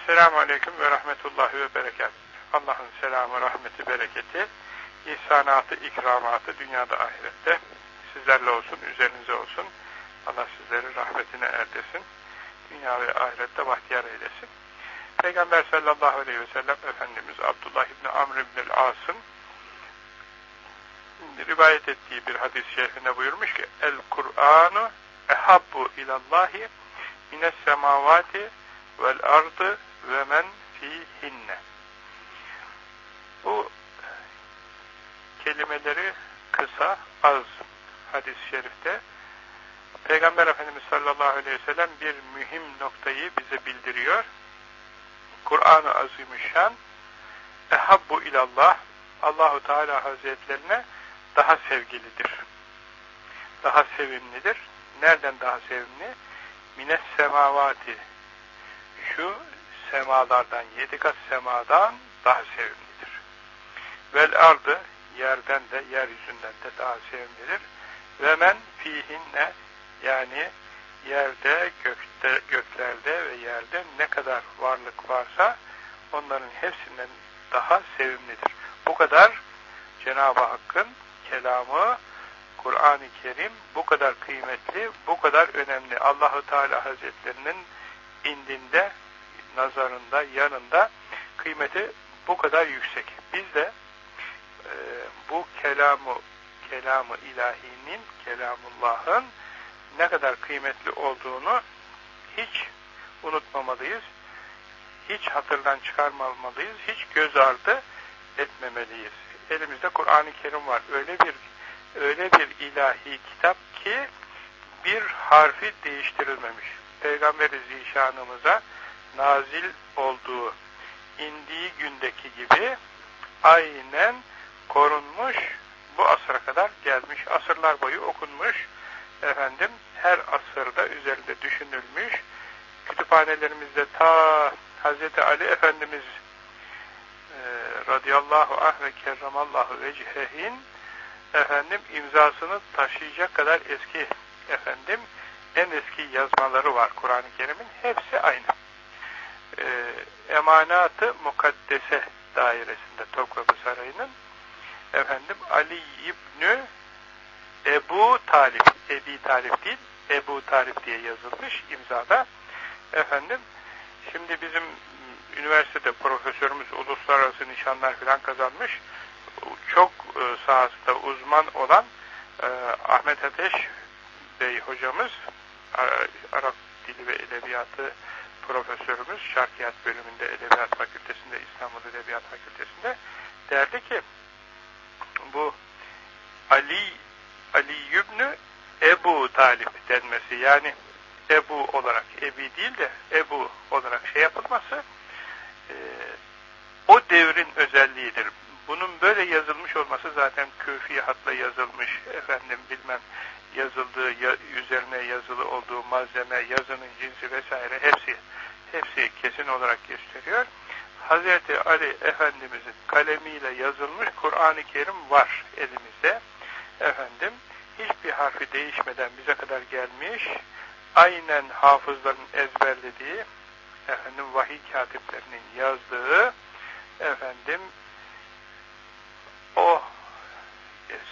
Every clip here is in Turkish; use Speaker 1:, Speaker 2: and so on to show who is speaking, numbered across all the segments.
Speaker 1: Esselamu Aleyküm ve Rahmetullahi ve Berekat. Allah'ın selamı, rahmeti, bereketi, ihsanatı, ikramatı dünyada ahirette sizlerle olsun, üzerinize olsun. Allah sizleri rahmetine erdesin. Dünya ve ahirette bahtiyar eylesin. Peygamber sallallahu aleyhi ve sellem Efendimiz Abdullah İbni Amr İbni As'ın rivayet ettiği bir hadis-i şerifinde buyurmuş ki El Kur'anu ehabbu ilallahi mines semavati vel ardı ve men fihinne. Bu kelimeleri kısa, az hadis-i şerifte Peygamber Efendimiz sallallahu aleyhi ve sellem bir mühim noktayı bize bildiriyor. Kur'an-ı Azimüşşan ehabbu ilallah Allahu Teala Hazretlerine daha sevgilidir. Daha sevimlidir. Nereden daha sevimli? Mines semavati şu semalardan, yedi kat semadan daha sevimlidir. Vel ardı, yerden de, yeryüzünden de daha sevimlidir. Ve men fihinne, yani yerde, gökte, göklerde ve yerde ne kadar varlık varsa onların hepsinden daha sevimlidir. Bu kadar Cenab-ı Hakk'ın kelamı, Kur'an-ı Kerim bu kadar kıymetli, bu kadar önemli. Allahu Teala Hazretlerinin indinde, nazarında, yanında kıymeti bu kadar yüksek. Biz de e, bu kelamı, kelamı ilahinin, kelamullahın ne kadar kıymetli olduğunu hiç unutmamalıyız. Hiç hatırdan çıkarmamalıyız. Hiç göz ardı etmemeliyiz. Elimizde Kur'an-ı Kerim var. Öyle bir öyle bir ilahi kitap ki bir harfi değiştirilmemiş. Peygamber-i Zişanımıza nazil olduğu indiği gündeki gibi aynen korunmuş bu asıra kadar gelmiş. Asırlar boyu okunmuş. Efendim her asırda üzerinde düşünülmüş. Kütüphanelerimizde ta Hz. Ali Efendimiz e, radıyallahu anh ve kerramallahu vecihehin efendim imzasını taşıyacak kadar eski efendim en eski yazmaları var Kur'an-ı Kerim'in. Hepsi aynı. Ee, Emanatı Mukaddese dairesinde Topkapı Sarayı'nın efendim Ali İbnü Ebu Talip, Ebi Talip değil, Ebu Talip diye yazılmış imzada. Efendim, şimdi bizim üniversitede profesörümüz uluslararası nişanlar falan kazanmış. Çok e, sahasında uzman olan e, Ahmet Ateş Bey hocamız, Arap Dili ve Edebiyatı profesörümüz, Şarkiyat bölümünde Edebiyat Fakültesinde, İstanbul Edebiyat Fakültesinde derdi ki bu Ali Ali Yübnü Ebu Talip denmesi yani Ebu olarak Ebi değil de Ebu olarak şey yapılması e, o devrin özelliğidir. Bunun böyle yazılmış olması zaten küfi hatla yazılmış efendim bilmem yazıldığı, ya, üzerine yazılı olduğu malzeme, yazının cinsi vesaire hepsi hepsi kesin olarak gösteriyor. Hazreti Ali Efendimizin kalemiyle yazılmış Kur'an-ı Kerim var elimizde. Efendim hiçbir harfi değişmeden bize kadar gelmiş. Aynen hafızların ezberlediği efendim vahiy katiplerinin yazdığı efendim o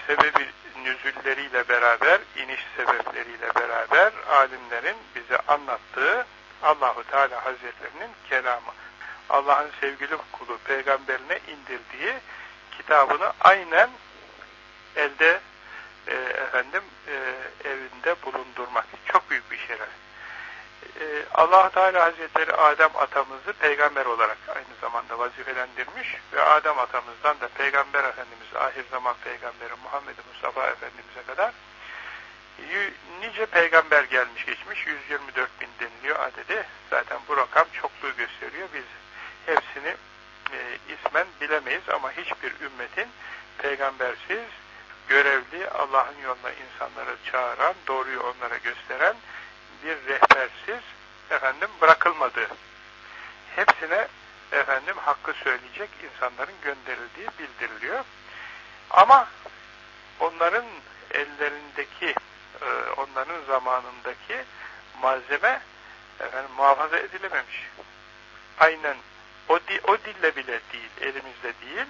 Speaker 1: sebebi nüzülleriyle beraber, iniş sebepleriyle beraber alimlerin bize anlattığı Allahu Teala Hazretlerinin kelamı. Allah'ın sevgili kulu peygamberine indirdiği kitabını aynen elde e, efendim e, evinde bulundurmak. Çok büyük bir şeref. E, allah Teala Hazretleri Adem atamızı peygamber olarak aynı zamanda vazifelendirmiş ve Adem atamızdan da peygamber efendimiz ahir zaman peygamberi Muhammed Mustafa Efendimiz'e kadar nice peygamber gelmiş geçmiş 124 bin deniliyor adedi. Zaten bu rakam çokluğu gösteriyor. Biz hepsini e, ismen bilemeyiz ama hiçbir ümmetin peygambersiz görevli Allah'ın yoluna insanları çağıran, doğruyu onlara gösteren bir rehbersiz efendim bırakılmadığı. Hepsine efendim hakkı söyleyecek insanların gönderildiği bildiriliyor. Ama onların ellerindeki e, onların zamanındaki malzeme efendim muhafaza edilememiş. aynen o, di, o dille bile değil, elimizde değil,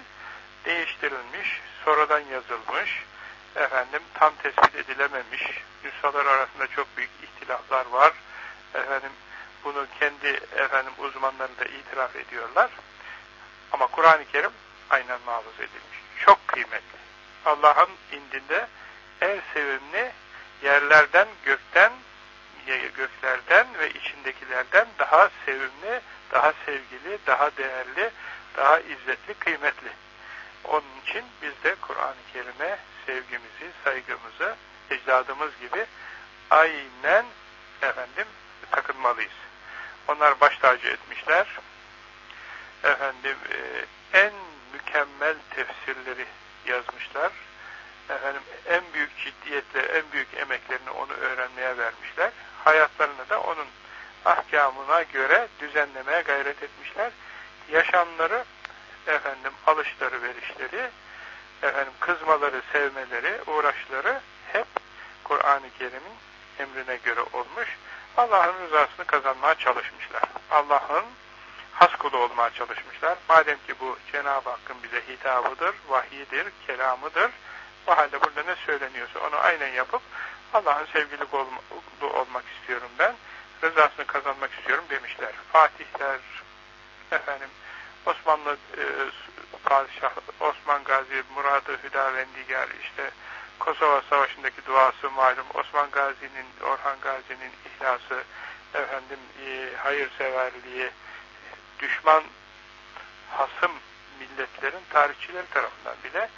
Speaker 1: değiştirilmiş, sonradan yazılmış, efendim tam tespit edilememiş, nüshalar arasında çok büyük ihtilaflar var, efendim bunu kendi efendim uzmanları da itiraf ediyorlar. Ama Kur'an-ı Kerim aynen muhafız edilmiş. Çok kıymetli. Allah'ın indinde en sevimli yerlerden, gökten, göklerden ve içindekilerden daha sevimli, daha sevgili, daha değerli, daha izzetli, kıymetli. Onun için biz de Kur'an-ı Kerim'e sevgimizi, saygımızı ecdadımız gibi aynen efendim takınmalıyız. Onlar baş tacı etmişler. Efendim e, en mükemmel tefsirleri yazmışlar. Efendim en büyük ciddiyetle, en büyük emeklerini onu öğrenmeye vermişler. Hayatlarını da onun ahkamına göre düzenlemeye gayret etmişler. Yaşamları, efendim alışları, verişleri, efendim kızmaları, sevmeleri, uğraşları hep Kur'an-ı Kerim'in emrine göre olmuş. Allah'ın rızasını kazanmaya çalışmışlar. Allah'ın has kulu olmaya çalışmışlar. Madem ki bu Cenab-ı Hakk'ın bize hitabıdır, vahyidir, kelamıdır, o halde burada ne söyleniyorsa onu aynen yapıp Allah'ın sevgili olma, olmak istiyorum ben, rızasını kazanmak istiyorum demişler. Fatihler, efendim, Osmanlı e, Padişah Osman Gazi, Muradı Hüdavendigar, işte Kosova Savaşı'ndaki duası malum, Osman Gazi'nin, Orhan Gazi'nin ihlası, efendim, e, hayırseverliği, düşman hasım milletlerin tarihçileri tarafından bile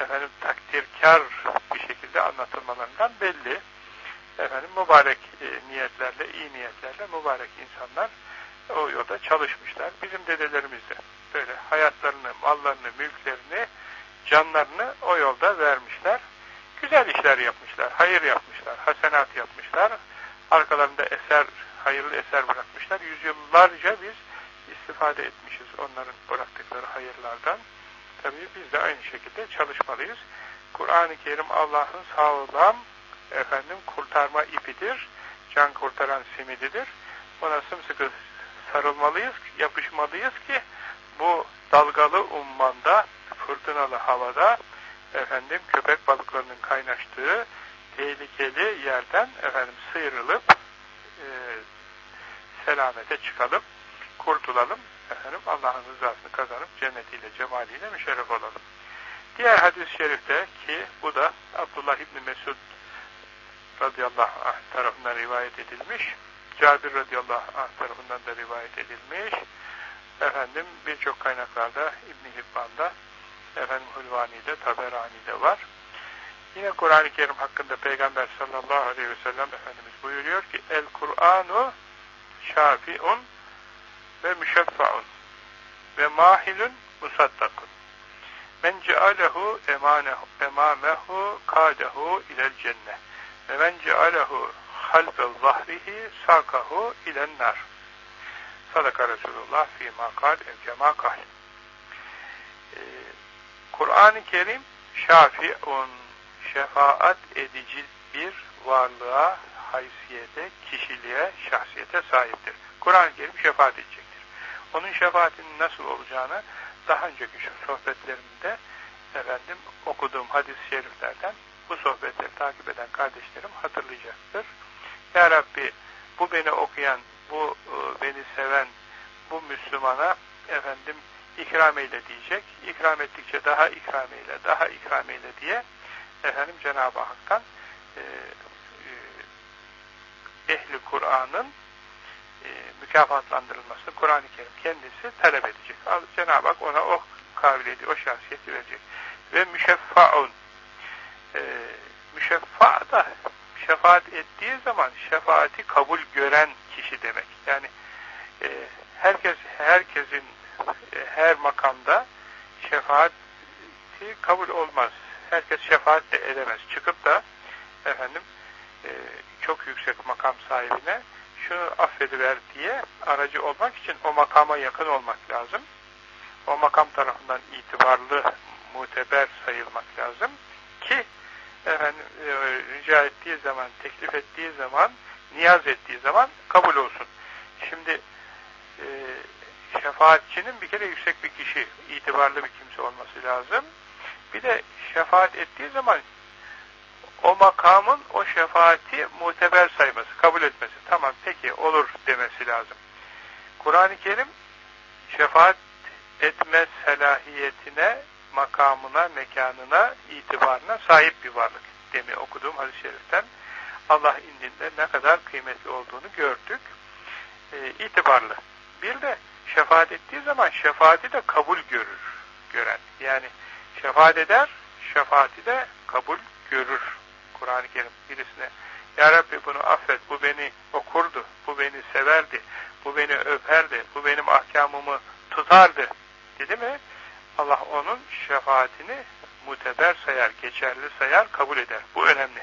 Speaker 1: efendim takdirkar bir şekilde anlatılmalarından belli. Efendim mübarek e, niyetlerle, iyi niyetlerle mübarek insanlar o yolda çalışmışlar. Bizim dedelerimiz de böyle hayatlarını, mallarını, mülklerini, canlarını o yolda vermişler. Güzel işler yapmışlar, hayır yapmışlar, hasenat yapmışlar. Arkalarında eser, hayırlı eser bırakmışlar. Yüzyıllarca biz istifade etmişiz onların bıraktıkları hayırlardan. Tabii biz de aynı şekilde çalışmalıyız. Kur'an-ı Kerim Allah'ın sağlam efendim kurtarma ipidir. Can kurtaran simididir. Ona sımsıkı sarılmalıyız, yapışmalıyız ki bu dalgalı ummanda, fırtınalı havada efendim köpek balıklarının kaynaştığı tehlikeli yerden efendim sıyrılıp e, selamete çıkalım, kurtulalım. Efendim Allah'ın rızasını kazanıp cennetiyle, cemaliyle müşerref olalım. Diğer hadis-i şerifte ki bu da Abdullah İbni Mesud radıyallahu anh tarafından rivayet edilmiş. Cabir radıyallahu anh tarafından da rivayet edilmiş. Efendim birçok kaynaklarda İbn Hibban'da efendim Hulvani'de, Taberani'de var. Yine Kur'an-ı Kerim hakkında Peygamber sallallahu aleyhi ve sellem Efendimiz buyuruyor ki El Kur'anu şafi'un ve müşeffa'un ve mahilun musaddakun. Men cealehu emamehu kadehu ilel cennet. Ve men cealehu halfe zahrihi sakahu ilen nar. Sadaka Resulullah fi makal evkema kal. Ee, Kur'an-ı Kerim şafi'un şefaat edici bir varlığa, haysiyete, kişiliğe, şahsiyete sahiptir. Kur'an-ı Kerim şefaat edecektir. Onun şefaatinin nasıl olacağını daha önceki sohbetlerimde efendim okuduğum hadis-i şeriflerden bu sohbetleri takip eden kardeşlerim hatırlayacaktır. Ya Rabbi bu beni okuyan, bu e, beni seven, bu Müslümana efendim ikram eyle diyecek. İkram ettikçe daha ikram eyle, daha ikram eyle diye efendim Cenab-ı Hak'tan e, e, ehli Kur'an'ın mükafatlandırılmasını Kur'an-ı Kerim kendisi talep edecek. Cenab-ı Hak ona o kabiliyeti, o şahsiyeti verecek. Ve müşeffa'un müşeffa da şefaat ettiği zaman şefaati kabul gören kişi demek. Yani e, herkes herkesin e, her makamda şefaati kabul olmaz. Herkes şefaat de edemez. Çıkıp da efendim e, çok yüksek makam sahibine şunu affediver diye aracı olmak için o makama yakın olmak lazım. O makam tarafından itibarlı, muteber sayılmak lazım ki efendim, e, rica ettiği zaman, teklif ettiği zaman, niyaz ettiği zaman kabul olsun. Şimdi e, şefaatçinin bir kere yüksek bir kişi, itibarlı bir kimse olması lazım. Bir de şefaat ettiği zaman o makamın o şefaati muteber sayması, kabul etmesi. Tamam peki olur demesi lazım. Kur'an-ı Kerim şefaat etme selahiyetine, makamına, mekanına, itibarına sahip bir varlık. Demi okuduğum hadis-i şeriften Allah indinde ne kadar kıymetli olduğunu gördük. E, itibarlı. Bir de şefaat ettiği zaman şefaati de kabul görür. Gören. Yani şefaat eder, şefaati de kabul görür. Kur'an-ı Kerim birisine Ya Rabbi bunu affet, bu beni okurdu, bu beni severdi, bu beni öperdi, bu benim ahkamımı tutardı dedi mi? Allah onun şefaatini muteber sayar, geçerli sayar, kabul eder. Bu önemli.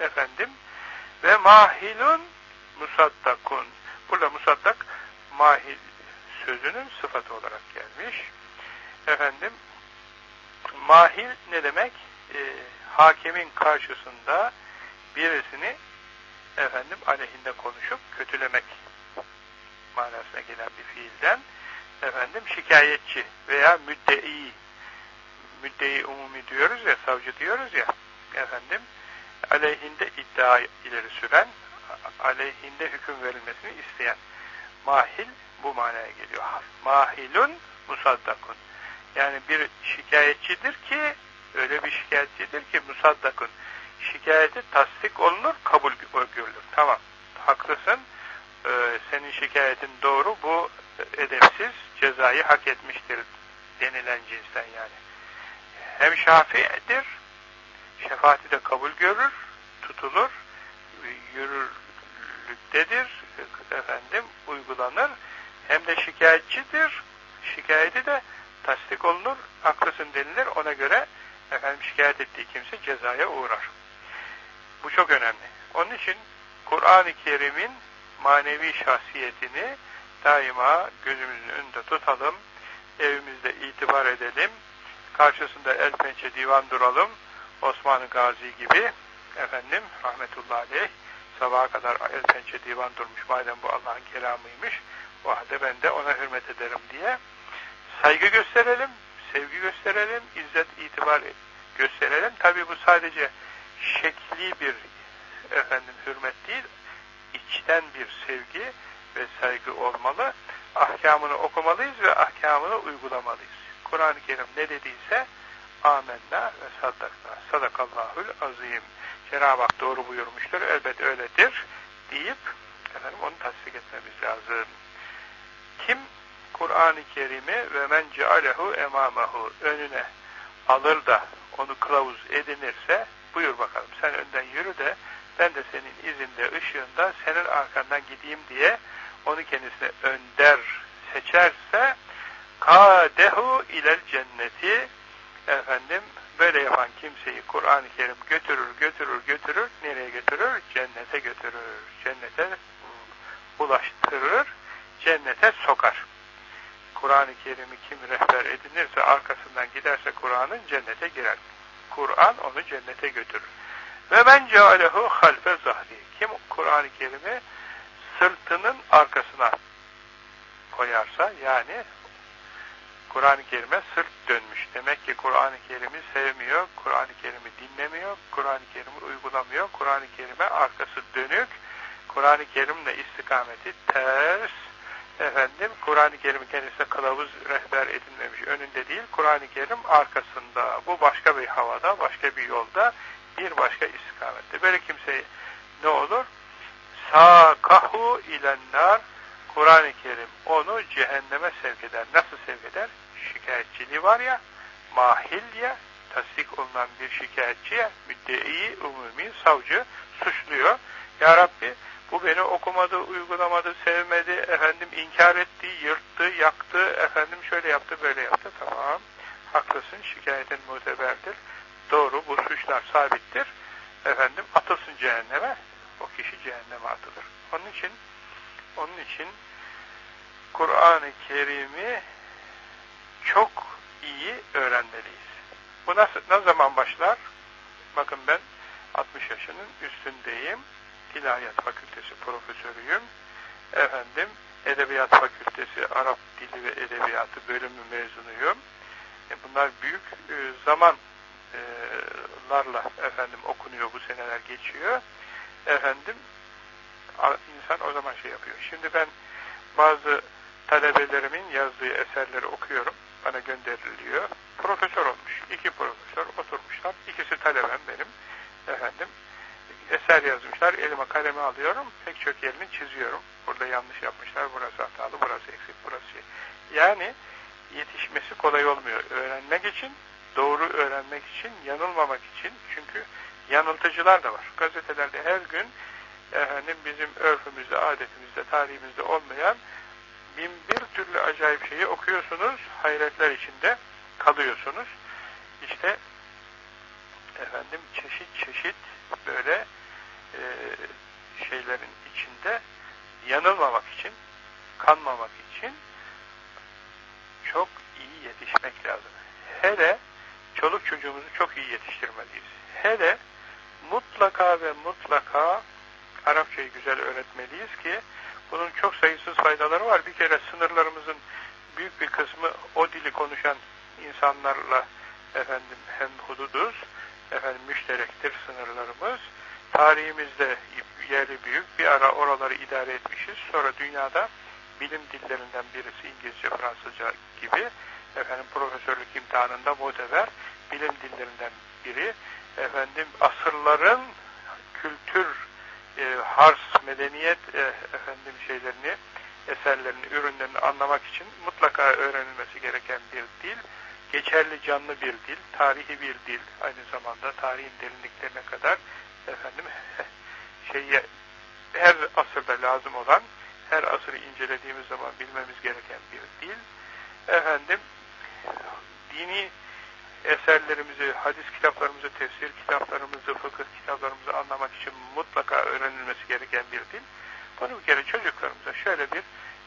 Speaker 1: Efendim ve mahilun musaddakun. Burada musaddak mahil sözünün sıfatı olarak gelmiş. Efendim mahil ne demek? E, hakimin karşısında birisini efendim aleyhinde konuşup kötülemek manasına gelen bir fiilden efendim şikayetçi veya müddei müddei umumi diyoruz ya savcı diyoruz ya efendim aleyhinde iddia ileri süren aleyhinde hüküm verilmesini isteyen mahil bu manaya geliyor. Mahilun musaddakun. Yani bir şikayetçidir ki öyle bir şikayetçidir ki musaddakun. Şikayeti tasdik olunur, kabul görülür. Tamam, haklısın. Ee, senin şikayetin doğru. Bu edepsiz cezayı hak etmiştir denilen cinsten yani. Hem şafiidir, şefaati de kabul görür, tutulur, yürürlüktedir, efendim uygulanır. Hem de şikayetçidir, şikayeti de tasdik olunur, haklısın denilir. Ona göre efendim şikayet ettiği kimse cezaya uğrar. Bu çok önemli. Onun için Kur'an-ı Kerim'in manevi şahsiyetini daima gözümüzün önünde tutalım, evimizde itibar edelim, karşısında el pençe divan duralım, Osman Gazi gibi, efendim, rahmetullahi aleyh, sabaha kadar el pençe divan durmuş, madem bu Allah'ın kelamıymış, o halde ben de ona hürmet ederim diye saygı gösterelim, sevgi gösterelim, izzet, itibar gösterelim. Tabi bu sadece şekli bir efendim hürmet değil, içten bir sevgi ve saygı olmalı. Ahkamını okumalıyız ve ahkamını uygulamalıyız. Kur'an-ı Kerim ne dediyse amenna ve saddakna. Sadakallahul azim. Cenab-ı Hak doğru buyurmuştur. Elbet öyledir deyip efendim onu tasdik etmemiz lazım. Kim Kur'an-ı Kerim'i ve men cealehu emamahu önüne alır da onu kılavuz edinirse buyur bakalım sen önden yürü de ben de senin izinde, ışığında senin arkandan gideyim diye onu kendisine önder seçerse kadehu ilel cenneti efendim böyle yapan kimseyi Kur'an-ı Kerim götürür, götürür, götürür. Nereye götürür? Cennete götürür. Cennete ulaştırır. Cennete sokar. Kur'an-ı Kerim'i kim rehber edinirse, arkasından giderse Kur'an'ın cennete girer. Kur'an onu cennete götürür. Ve ben cealehu halfe zahri. Kim Kur'an-ı Kerim'i sırtının arkasına koyarsa, yani Kur'an-ı Kerim'e sırt dönmüş. Demek ki Kur'an-ı Kerim'i sevmiyor, Kur'an-ı Kerim'i dinlemiyor, Kur'an-ı Kerim'i uygulamıyor, Kur'an-ı Kerim'e arkası dönük, Kur'an-ı Kerim'le istikameti ters, efendim Kur'an-ı Kerim'i kendisine kılavuz rehber edinmemiş, önünde değil, Kur'an-ı Kerim arkasında, bu başka bir havada, başka bir yolda, bir başka istikamette. Böyle kimse ne olur? Sâkahu ilennar Kur'an-ı Kerim onu cehenneme sevk eder. Nasıl sevk eder? Şikayetçiliği var ya, mahil tasdik olunan bir şikayetçiye müddei, umumi, savcı suçluyor. Ya Rabbi bu beni okumadı, uygulamadı, sevmedi, efendim inkar etti, yırttı, yaktı, efendim şöyle yaptı, böyle yaptı. Tamam, haklısın, şikayetin muteberdir. Doğru, bu suçlar sabittir. Efendim atılsın cehenneme, o kişi cehenneme atılır. Onun için onun için Kur'an-ı Kerim'i çok iyi öğrenmeliyiz. Bu nasıl, ne zaman başlar? Bakın ben 60 yaşının üstündeyim. İlahiyat Fakültesi profesörüyüm. Efendim Edebiyat Fakültesi Arap Dili ve Edebiyatı bölümü mezunuyum. E bunlar büyük e, zamanlarla efendim okunuyor bu seneler geçiyor. Efendim insan o zaman şey yapıyor. Şimdi ben bazı talebelerimin yazdığı eserleri okuyorum. Bana gönderiliyor. Profesör olmuş. iki profesör oturmuşlar. İkisi talebem benim. Efendim eser yazmışlar. Elime kalemi alıyorum. Pek çok yerini çiziyorum. Burada yanlış yapmışlar. Burası hatalı, burası eksik, burası şey. Yani yetişmesi kolay olmuyor. Öğrenmek için, doğru öğrenmek için, yanılmamak için. Çünkü yanıltıcılar da var. Gazetelerde her gün efendim bizim örfümüzde, adetimizde, tarihimizde olmayan bin bir türlü acayip şeyi okuyorsunuz, hayretler içinde kalıyorsunuz. İşte efendim çeşit çeşit böyle e, şeylerin içinde yanılmamak için, kanmamak için çok iyi yetişmek lazım. Hele çoluk çocuğumuzu çok iyi yetiştirmeliyiz. Hele mutlaka ve mutlaka Arapçayı güzel öğretmeliyiz ki bunun çok sayısız faydaları var. Bir kere sınırlarımızın büyük bir kısmı o dili konuşan insanlarla efendim hem hududuz, efendim müşterektir sınırlarımız. Tarihimizde yerli büyük bir ara oraları idare etmişiz. Sonra dünyada bilim dillerinden birisi İngilizce, Fransızca gibi efendim profesörlük imtihanında muteber bilim dillerinden biri. Efendim asırların kültür, e, hars, medeniyet e, efendim şeylerini, eserlerini, ürünlerini anlamak için mutlaka öğrenilmesi gereken bir dil. Geçerli canlı bir dil, tarihi bir dil, aynı zamanda tarihin derinliklerine kadar efendim şeyi her asırda lazım olan, her asırı incelediğimiz zaman bilmemiz gereken bir dil. Efendim dini eserlerimizi, hadis kitaplarımızı, tefsir kitaplarımızı, fıkıh kitaplarımızı anlamak için mutlaka öğrenilmesi gereken bir dil. Bunu bir kere çocuklarımıza şöyle bir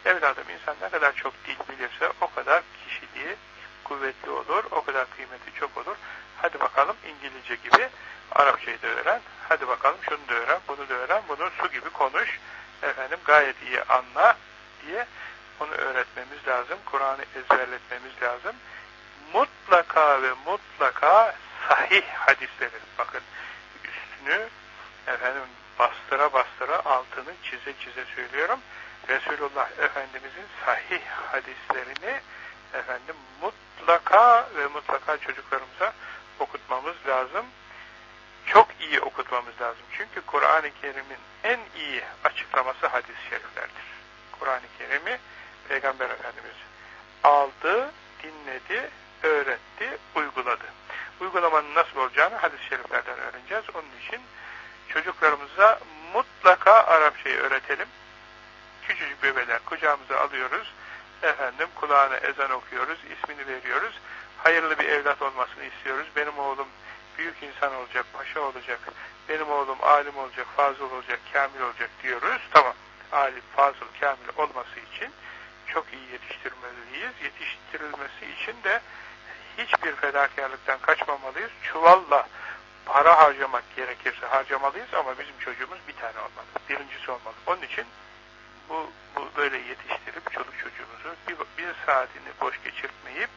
Speaker 1: evladım insan ne kadar çok dil bilirse o kadar kişiliği kuvvetli olur, o kadar kıymeti çok olur. Hadi bakalım İngilizce gibi Arapçayı da öğren, hadi bakalım şunu da öğren, bunu da öğren, bunu su gibi konuş, efendim gayet iyi anla diye onu öğretmemiz lazım, Kur'an'ı ezberletmemiz lazım mutlaka ve mutlaka sahih hadisleri bakın üstünü efendim bastıra bastıra altını çize çize söylüyorum. Resulullah Efendimizin sahih hadislerini efendim mutlaka ve mutlaka çocuklarımıza okutmamız lazım. Çok iyi okutmamız lazım. Çünkü Kur'an-ı Kerim'in en iyi açıklaması hadis-i şeriflerdir. Kur'an-ı Kerim'i Peygamber Efendimiz aldı, dinledi, öğretti, uyguladı. Uygulamanın nasıl olacağını hadis-i şeriflerden öğreneceğiz. Onun için çocuklarımıza mutlaka Arapçayı öğretelim. Küçücük bebeler kucağımıza alıyoruz. Efendim kulağına ezan okuyoruz, ismini veriyoruz. Hayırlı bir evlat olmasını istiyoruz. Benim oğlum büyük insan olacak, paşa olacak. Benim oğlum alim olacak, fazıl olacak, kamil olacak diyoruz. Tamam. Alim, fazıl, kamil olması için çok iyi yetiştirmeliyiz. Yetiştirilmesi için de hiçbir fedakarlıktan kaçmamalıyız. Çuvalla para harcamak gerekirse harcamalıyız ama bizim çocuğumuz bir tane olmalı. Birincisi olmalı. Onun için bu, bu böyle yetiştirip çoluk çocuğumuzu bir, bir saatini boş geçirtmeyip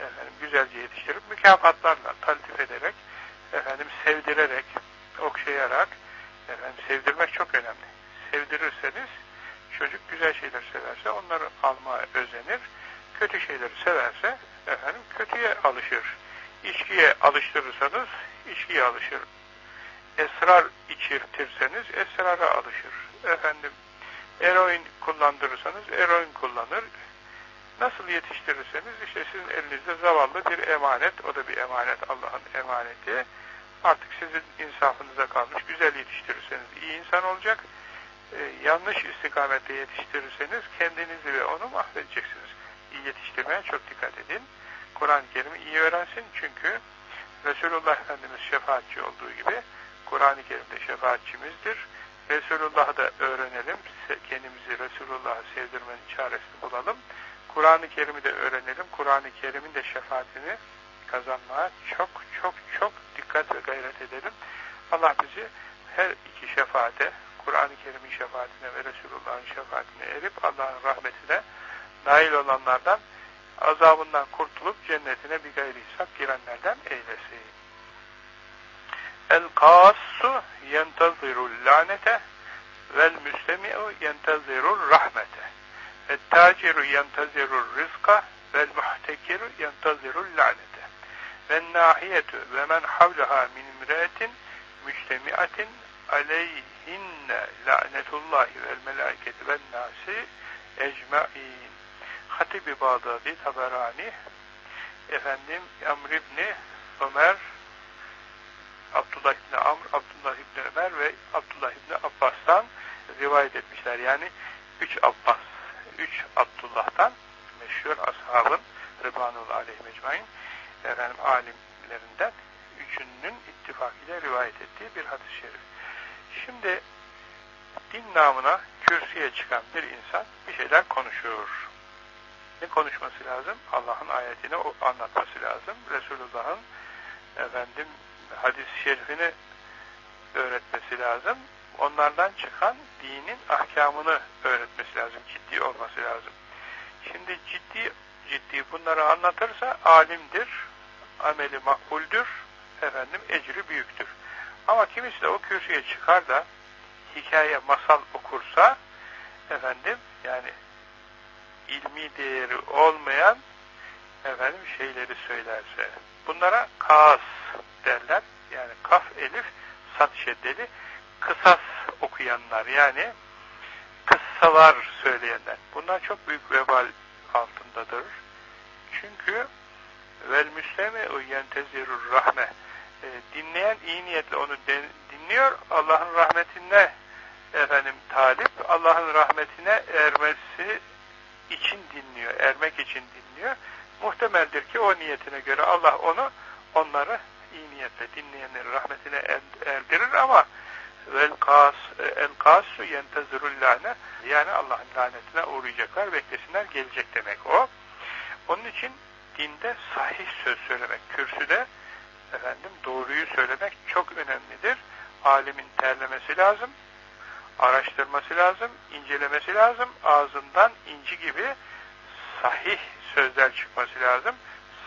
Speaker 1: efendim, güzelce yetiştirip mükafatlarla taltif ederek efendim sevdirerek okşayarak efendim, sevdirmek çok önemli. Sevdirirseniz çocuk güzel şeyler severse onları almaya özenir. Kötü şeyleri severse efendim kötüye alışır. İçkiye alıştırırsanız içkiye alışır. Esrar içirtirseniz esrara alışır. Efendim eroin kullandırırsanız eroin kullanır. Nasıl yetiştirirseniz işte sizin elinizde zavallı bir emanet. O da bir emanet Allah'ın emaneti. Artık sizin insafınıza kalmış. Güzel yetiştirirseniz iyi insan olacak. Ee, yanlış istikamette yetiştirirseniz kendinizi ve onu mahvedeceksiniz. İyi yetiştirmeye çok dikkat edin. Kur'an-ı Kerim'i iyi öğrensin. Çünkü Resulullah Efendimiz şefaatçi olduğu gibi Kur'an-ı Kerim'de şefaatçimizdir. Resulullah'ı da öğrenelim. Kendimizi Resulullah'ı sevdirmenin çaresini bulalım. Kur'an-ı Kerim'i de öğrenelim. Kur'an-ı Kerim'in de şefaatini kazanmaya çok çok çok dikkat ve gayret edelim. Allah bizi her iki şefaate, Kur'an-ı Kerim'in şefaatine ve Resulullah'ın şefaatine erip Allah'ın rahmetine nail olanlardan azabından kurtulup cennetine bir gayri hesap girenlerden eylesin. El-Kassu yentazirul lanete vel müstemi'u yentazirul rahmete. Et-taciru yentazirul rizka vel muhtekiru yentazirul lanete. Ve nahiyetu ve men havlaha min imreetin müstemi'atin aleyhinne lanetullahi vel melâiketi vel nâsi ecma'in Hatib-i Bağdadi Taberani efendim Amr İbni Ömer Abdullah İbni Amr, Abdullah İbni Ömer ve Abdullah İbni Abbas'tan rivayet etmişler. Yani üç Abbas, üç Abdullah'tan meşhur ashabın Rıdvanullah aleyhi mecmain efendim alimlerinden üçünün ittifak ile rivayet ettiği bir hadis-i şerif. Şimdi din namına kürsüye çıkan bir insan bir şeyler konuşuyor. Ne konuşması lazım? Allah'ın ayetini anlatması lazım. Resulullah'ın efendim hadis-i şerifini öğretmesi lazım. Onlardan çıkan dinin ahkamını öğretmesi lazım. Ciddi olması lazım. Şimdi ciddi ciddi bunları anlatırsa alimdir, ameli makbuldür, efendim ecri büyüktür. Ama kimisi de o kürsüye çıkar da hikaye, masal okursa efendim yani ilmi değeri olmayan efendim şeyleri söylerse bunlara kas derler. Yani kaf elif sat şeddeli kısas okuyanlar yani kıssalar söyleyenler. Bunlar çok büyük vebal altındadır. Çünkü vel müsleme yentezirur rahme e, dinleyen iyi niyetle onu dinliyor. Allah'ın rahmetine efendim talip Allah'ın rahmetine ermesi için dinliyor. Ermek için dinliyor. Muhtemeldir ki o niyetine göre Allah onu onları iyi niyetle dinleyenleri rahmetine erdirir ama vel kas el kasu yentezirul lane yani Allah'ın lanetine uğrayacaklar beklesinler gelecek demek o. Onun için dinde sahih söz söylemek, kürsüde efendim doğruyu söylemek çok önemlidir. Alimin terlemesi lazım, araştırması lazım, incelemesi lazım. Ağzından inci gibi sahih sözler çıkması lazım.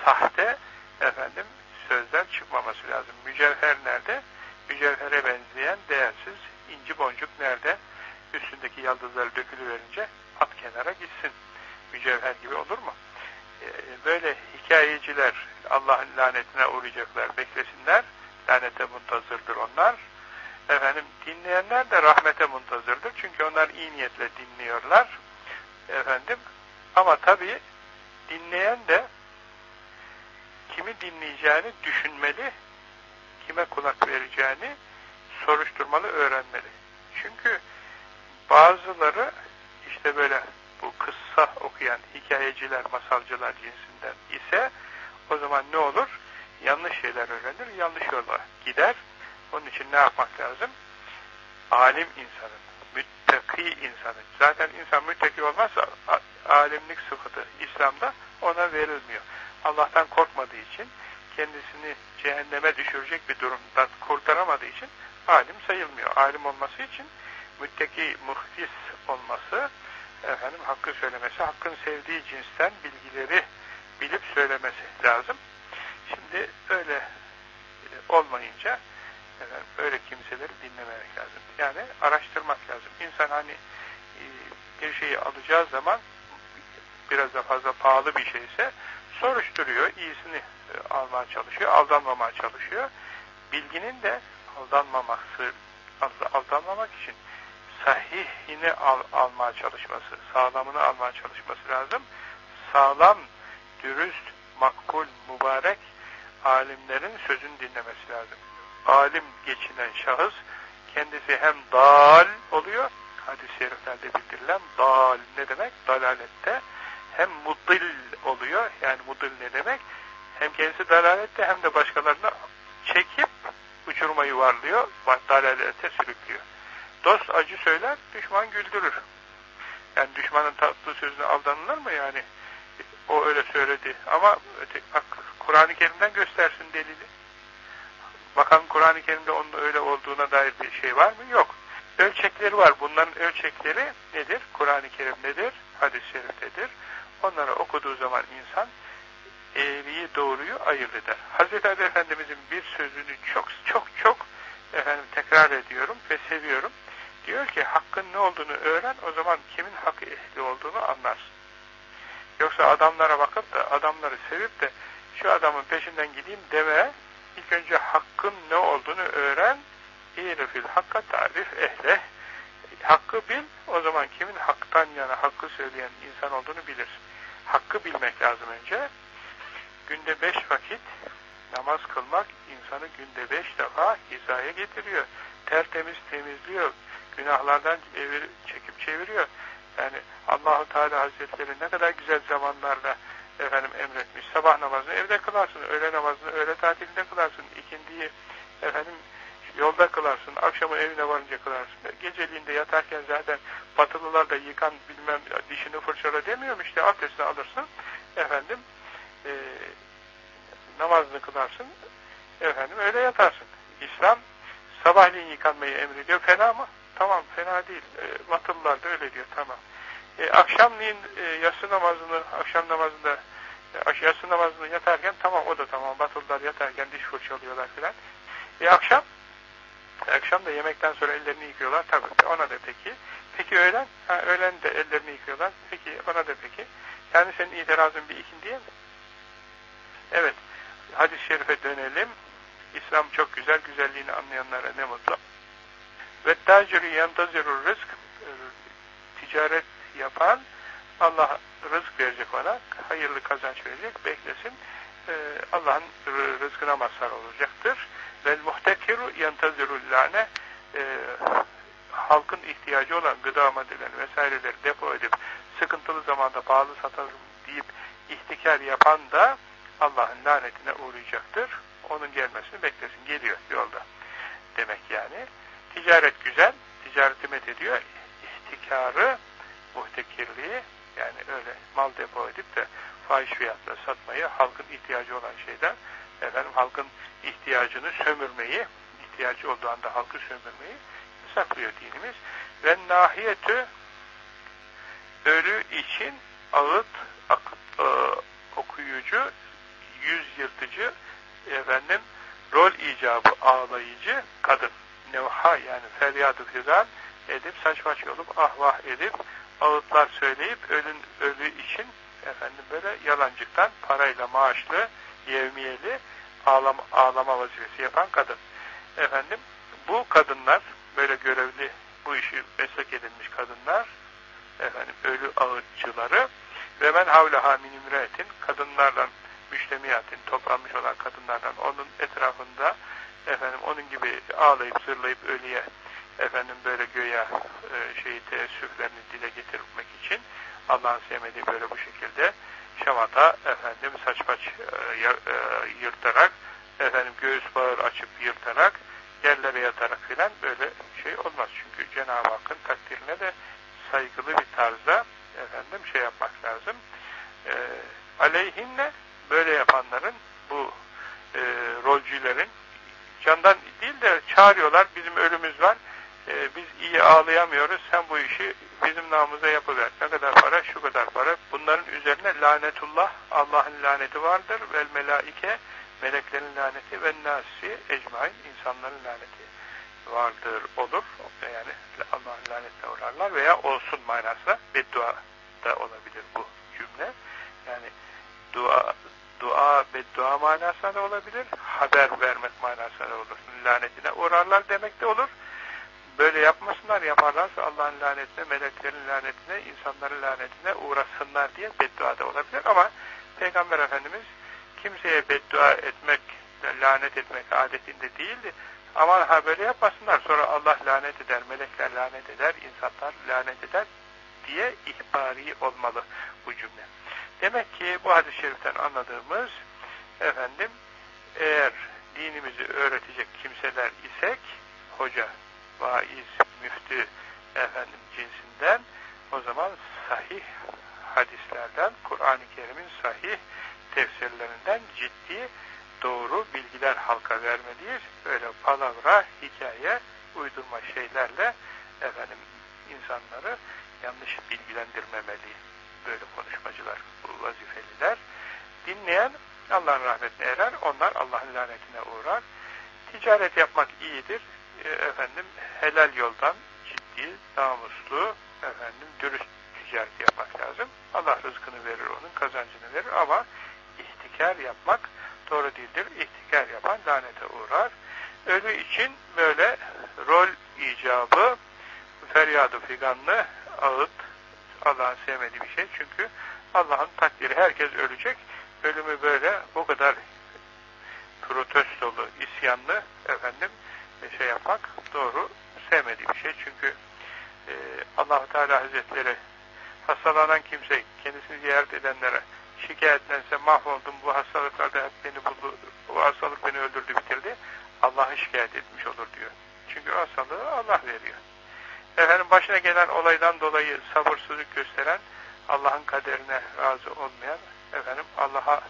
Speaker 1: Sahte efendim sözler çıkmaması lazım. Mücevher nerede? Mücevhere benzeyen değersiz inci boncuk nerede? Üstündeki yıldızları dökülüverince at kenara gitsin. Mücevher gibi olur mu? Ee, böyle hikayeciler Allah'ın lanetine uğrayacaklar, beklesinler. Lanete muntazırdır onlar. Efendim dinleyenler de rahmete muntazırdır. Çünkü onlar iyi niyetle dinliyorlar. Efendim ama tabii dinleyen de kimi dinleyeceğini düşünmeli, kime kulak vereceğini soruşturmalı, öğrenmeli. Çünkü bazıları işte böyle bu kıssa okuyan hikayeciler, masalcılar cinsinden ise o zaman ne olur? Yanlış şeyler öğrenir, yanlış yola gider. Onun için ne yapmak lazım? Alim insanın, müttaki insanın. Zaten insan müttaki olmazsa alimlik sıfatı İslam'da ona verilmiyor. Allah'tan korkmadığı için, kendisini cehenneme düşürecek bir durumdan kurtaramadığı için alim sayılmıyor. Alim olması için müttaki, muhtis olması, efendim hakkı söylemesi, hakkın sevdiği cinsten bilgileri bilip söylemesi lazım. Şimdi öyle e, olmayınca efendim, öyle kimseleri dinlememek lazım. Yani araştırmak lazım. İnsan hani e, bir şeyi alacağı zaman biraz da fazla pahalı bir şeyse soruşturuyor, iyisini e, almaya çalışıyor, aldanmamaya çalışıyor. Bilginin de aldanmaması, aldanmamak için sahihini al, almaya çalışması, sağlamını almaya çalışması lazım. Sağlam, dürüst, makbul, mübarek alimlerin sözünü dinlemesi lazım. Alim geçinen şahıs kendisi hem dal oluyor, hadis-i şeriflerde bildirilen dal ne demek? Dalalette hem mudil oluyor. Yani mudil ne demek? Hem kendisi dalalette hem de başkalarını çekip uçuruma yuvarlıyor, dalalete sürüklüyor. Dost acı söyler, düşman güldürür. Yani düşmanın tatlı sözüne aldanılır mı yani? O öyle söyledi. Ama Kur'an-ı Kerim'den göstersin delili. Kur'an-ı Kerim'de onun öyle olduğuna dair bir şey var mı? Yok. ölçekleri var. Bunların ölçekleri nedir? Kur'an-ı Kerim'dedir, hadis-i şeriftedir. Onları okuduğu zaman insan eğriyi doğruyu ayırt eder. Hazreti Ali Efendimizin bir sözünü çok çok çok efendim tekrar ediyorum ve seviyorum. Diyor ki hakkın ne olduğunu öğren o zaman kimin hak ehli olduğunu anlarsın. Yoksa adamlara bakıp da adamları sevip de şu adamın peşinden gideyim deme. İlk önce hakkın ne olduğunu öğren. İrifil hakka tarif ehle. Hakkı bil, o zaman kimin haktan yana hakkı söyleyen insan olduğunu bilirsin. Hakkı bilmek lazım önce. Günde beş vakit namaz kılmak insanı günde beş defa hizaya getiriyor. Tertemiz temizliyor. Günahlardan çekip çeviriyor. Yani Allahu Teala Hazretleri ne kadar güzel zamanlarda efendim emretmiş. Sabah namazını evde kılarsın, öğle namazını öğle tatilinde kılarsın, ikindiyi efendim yolda kılarsın, akşamı evine varınca kılarsın. Geceliğinde yatarken zaten batılılar da yıkan bilmem dişini fırçala demiyorum işte abdestini alırsın. Efendim e, namazını kılarsın. Efendim öyle yatarsın. İslam sabahleyin yıkanmayı emrediyor. Fena mı? Tamam fena değil. E, Batılılar da öyle diyor. Tamam. E, akşamleyin e, yatsı namazını, akşam namazında e, yatsı namazını yatarken tamam o da tamam. Batılılar yatarken diş fırçalıyorlar filan. E, akşam akşam da yemekten sonra ellerini yıkıyorlar. Tabii ona da peki. Peki öğlen? Ha, öğlen de ellerini yıkıyorlar. Peki ona da peki. Yani senin itirazın bir ikindiye mi? Evet. Hadis-i şerife dönelim. İslam çok güzel, güzelliğini anlayanlara ne mutlu. Ve taciri yantazirur rızk ticaret yapan Allah rızk verecek ona, hayırlı kazanç verecek, beklesin. Ee, Allah'ın rızkına mazhar olacaktır. Vel muhtekiru yantazirul lane e, halkın ihtiyacı olan gıda maddelerini vesaireleri depo edip sıkıntılı zamanda pahalı satalım deyip ihtikar yapan da Allah'ın lanetine uğrayacaktır. Onun gelmesini beklesin. Geliyor yolda. Demek yani. Ticaret güzel. Ticareti met ediyor. İhtikarı, muhtekirliği yani öyle mal depo edip de fahiş fiyatla satmayı halkın ihtiyacı olan şeyden efendim halkın ihtiyacını sömürmeyi ihtiyacı olduğu anda halkı sömürmeyi saklıyor dinimiz. Ve nahiyetü ölü için ağıt ak, e, okuyucu yüz yırtıcı efendim rol icabı ağlayıcı kadın. Nevha yani feryadı figan edip saç baş yolup ah vah edip ağıtlar söyleyip ölün ölü için efendim böyle yalancıktan parayla maaşlı yevmiyeli ağlama, ağlama vazifesi yapan kadın. Efendim bu kadınlar böyle görevli bu işi meslek edilmiş kadınlar efendim ölü ağıtçıları ve men havleha min imretin kadınlarla müştemiyatin toplanmış olan kadınlardan onun etrafında efendim onun gibi ağlayıp zırlayıp ölüye efendim böyle göğe e, şeyi teessüflerini dile getirmek için Allah'ın sevmediği böyle bu şekilde şamata efendim saç baş e, e, yırtarak efendim göğüs bağır açıp yırtarak yerlere yatarak filan böyle şey olmaz. Çünkü Cenab-ı Hakk'ın takdirine de saygılı bir tarzda efendim şey yapmak lazım. E, aleyhinne böyle yapanların bu e, rolcülerin candan değil de çağırıyorlar bizim ölümüz var e, biz iyi ağlayamıyoruz. Sen bu işi bizim namımıza yapıver. Ne kadar para şu kadar para. Bunların üzerine lanetullah Allah'ın laneti vardır. Vel melaike meleklerin laneti ve nasi ecmain insanların laneti vardır olur. Yani Allah'ın lanetine uğrarlar veya olsun manasında beddua da olabilir bu cümle. Yani dua dua beddua manasında da olabilir, haber vermek manasında da olur. Lanetine uğrarlar demek de olur. Böyle yapmasınlar, yaparlarsa Allah'ın lanetine, meleklerin lanetine, insanların lanetine uğrasınlar diye beddua da olabilir. Ama Peygamber Efendimiz kimseye beddua etmek, lanet etmek adetinde değildi. Aman ha böyle yapmasınlar, sonra Allah lanet eder, melekler lanet eder, insanlar lanet eder diye ihbari olmalı bu cümle. Demek ki bu hadis-i şeriften anladığımız efendim eğer dinimizi öğretecek kimseler isek hoca, vaiz, müftü efendim cinsinden o zaman sahih hadislerden, Kur'an-ı Kerim'in sahih tefsirlerinden ciddi doğru bilgiler halka vermeliyiz. Böyle palavra, hikaye, uydurma şeylerle efendim insanları yanlış bilgilendirmemeli. Böyle konuşmacılar, bu vazifeliler. Dinleyen Allah'ın rahmetine erer, onlar Allah'ın lanetine uğrar. Ticaret yapmak iyidir. E, efendim helal yoldan ciddi, namuslu, efendim dürüst ticaret yapmak lazım. Allah rızkını verir, onun kazancını verir ama ihtikar yapmak doğru değildir. İhtikar yapan lanete uğrar. Ölü için böyle rol icabı, feryadı figanlı, ağıt, Allah'ın sevmediği bir şey. Çünkü Allah'ın takdiri. Herkes ölecek. Ölümü böyle bu kadar protestolu, isyanlı efendim şey yapmak doğru sevmediği bir şey. Çünkü e, allah Teala Hazretleri hastalanan kimse kendisini ziyaret edenlere şikayetlense mahvoldum bu hastalıklarda hep beni buldu, bu hastalık beni öldürdü bitirdi. Allah'ı şikayet etmiş olur diyor. Çünkü hastalığı Allah veriyor. Efendim başına gelen olaydan dolayı sabırsızlık gösteren, Allah'ın kaderine razı olmayan, efendim Allah'a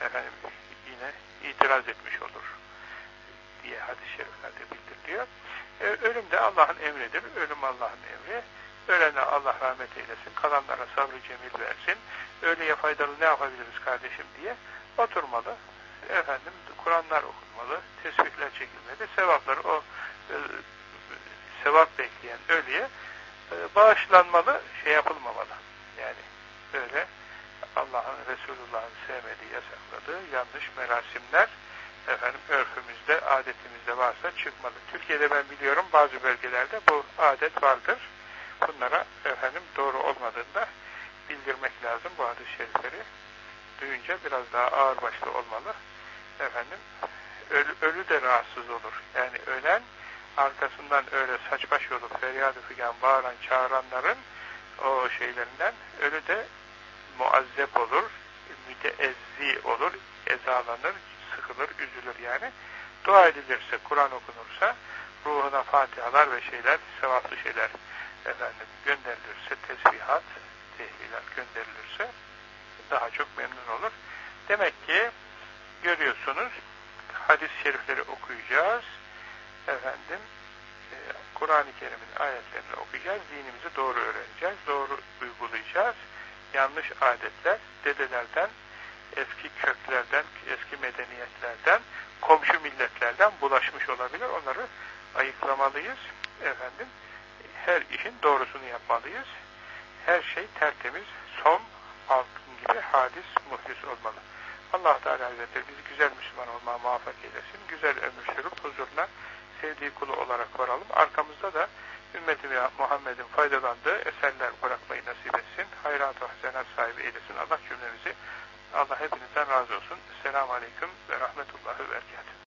Speaker 1: efendim yine itiraz etmiş olur diye hadis-i şeriflerde bildiriliyor. E, ölüm de Allah'ın emridir. Ölüm Allah'ın emri. Ölene Allah rahmet eylesin. Kalanlara sabrı cemil versin. Ölüye faydalı ne yapabiliriz kardeşim diye oturmalı. Efendim Kur'anlar okunmalı. Tesbihler çekilmeli. Sevapları o e, sevap bekleyen ölüye e, bağışlanmalı, şey yapılmamalı. Yani böyle Allah'ın Resulullah'ın sevmediği, yasakladığı yanlış merasimler efendim örfümüzde, adetimizde varsa çıkmalı. Türkiye'de ben biliyorum bazı bölgelerde bu adet vardır. Bunlara efendim doğru olmadığında bildirmek lazım bu hadis-i şerifleri. Duyunca biraz daha ağır başlı olmalı. Efendim ölü, ölü de rahatsız olur. Yani ölen arkasından öyle saç baş olup feryadı figan bağıran çağıranların o şeylerinden ölü de muazzep olur, müteezzi olur, ezalanır, sıkılır, üzülür yani. Dua edilirse, Kur'an okunursa, ruhuna fatihalar ve şeyler, sevaplı şeyler efendim gönderilirse, tesbihat, tehlilat gönderilirse daha çok memnun olur. Demek ki görüyorsunuz hadis-i şerifleri okuyacağız. Efendim e, Kur'an-ı Kerim'in ayetlerini okuyacağız. Dinimizi doğru öğreneceğiz. Doğru uygulayacağız. Yanlış adetler dedelerden eski köklerden, eski medeniyetlerden, komşu milletlerden bulaşmış olabilir. Onları ayıklamalıyız. Efendim, her işin doğrusunu yapmalıyız. Her şey tertemiz, som, altın gibi hadis, muhlis olmalı. Allah Teala Hazretleri bizi güzel Müslüman olmaya muvaffak eylesin. Güzel ömür sürüp huzurla sevdiği kulu olarak varalım. Arkamızda da ümmeti Muhammed'in faydalandığı eserler bırakmayı nasip etsin. Hayrat-ı hasenat sahibi eylesin. Allah cümlemizi Allah hepinizden razı olsun. Selamun Aleyküm ve Rahmetullahi ve Berekatuhu.